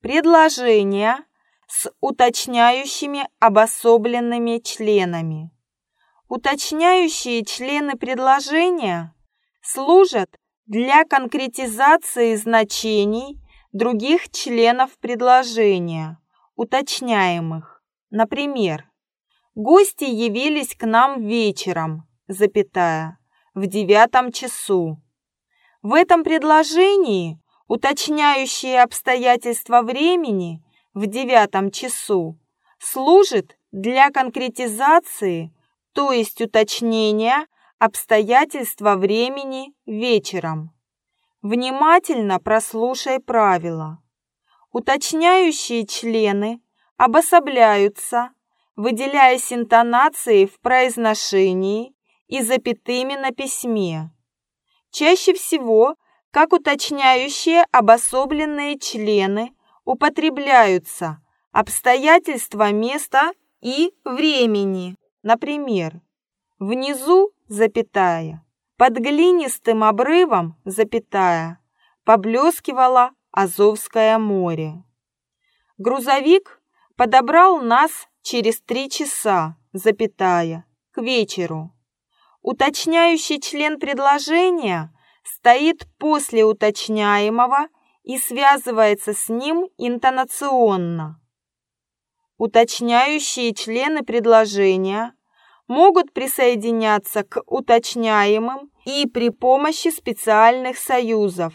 предложения с уточняющими обособленными членами. Уточняющие члены предложения служат для конкретизации значений других членов предложения, уточняемых. Например, гости явились к нам вечером, запятая, в девятом часу. В этом предложении уточняющие обстоятельства времени в девятом часу служит для конкретизации, то есть уточнения обстоятельства времени вечером. Внимательно прослушай правила. Уточняющие члены обособляются, выделяясь интонацией в произношении и запятыми на письме. Чаще всего, как уточняющие обособленные члены, употребляются обстоятельства места и времени. Например, внизу, запятая, под глинистым обрывом, запятая, поблескивало Азовское море. Грузовик подобрал нас через три часа, запятая, к вечеру. Уточняющий член предложения стоит после уточняемого и связывается с ним интонационно. Уточняющие члены предложения могут присоединяться к уточняемым и при помощи специальных союзов,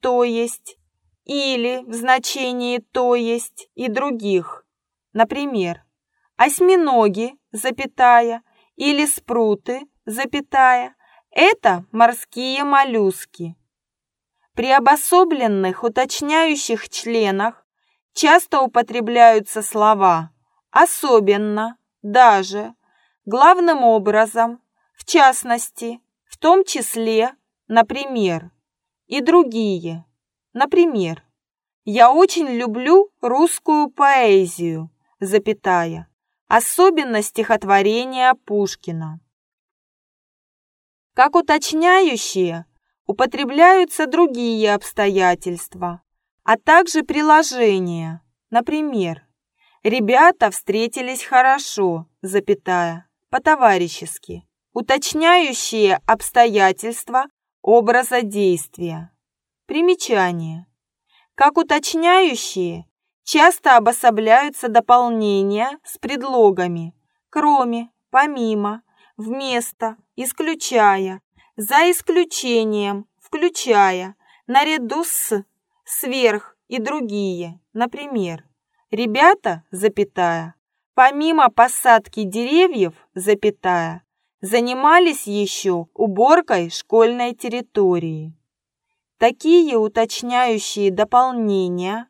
то есть, или в значении то есть и других. Например, осьминоги, запятая, или спруты, запятая, это морские моллюски. При обособленных уточняющих членах часто употребляются слова «особенно», «даже», «главным образом», «в частности», «в том числе», «например» и другие. Например, «Я очень люблю русскую поэзию», запятая, особенно стихотворения Пушкина. Как уточняющие употребляются другие обстоятельства, а также приложения. Например, ребята встретились хорошо, запятая, по-товарищески, уточняющие обстоятельства образа действия. Примечание. Как уточняющие часто обособляются дополнения с предлогами кроме, помимо, вместо, исключая, за исключением, включая, наряду с, сверх и другие. Например, ребята, запятая, помимо посадки деревьев, запятая, занимались еще уборкой школьной территории. Такие уточняющие дополнения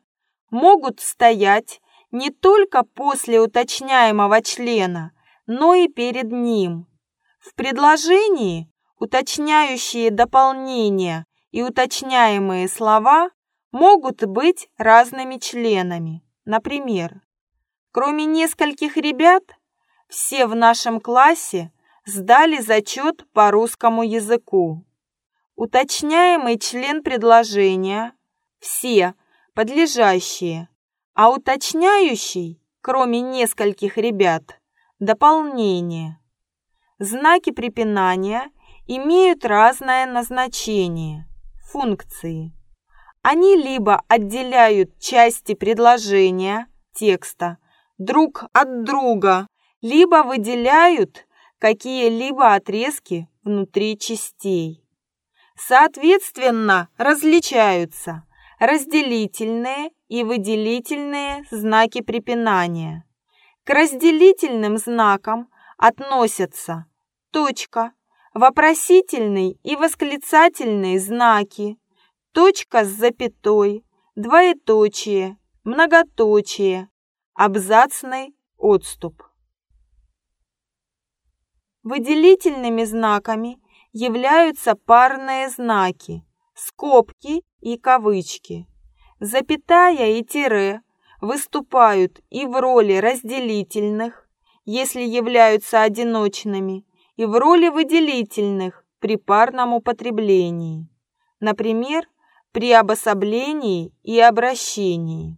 могут стоять не только после уточняемого члена, но и перед ним. В предложении уточняющие дополнения и уточняемые слова могут быть разными членами. Например, кроме нескольких ребят, все в нашем классе сдали зачет по русскому языку. Уточняемый член предложения «все» подлежащие, а уточняющий, кроме нескольких ребят, дополнение. Знаки препинания имеют разное назначение, функции. Они либо отделяют части предложения, текста, друг от друга, либо выделяют какие-либо отрезки внутри частей. Соответственно, различаются разделительные и выделительные знаки препинания. К разделительным знакам относятся. Точка, вопросительный и восклицательные знаки, точка с запятой, двоеточие, многоточие, абзацный отступ. Выделительными знаками являются парные знаки, скобки и кавычки. Запятая и тире выступают и в роли разделительных, если являются одиночными, и в роли выделительных при парном употреблении, например, при обособлении и обращении.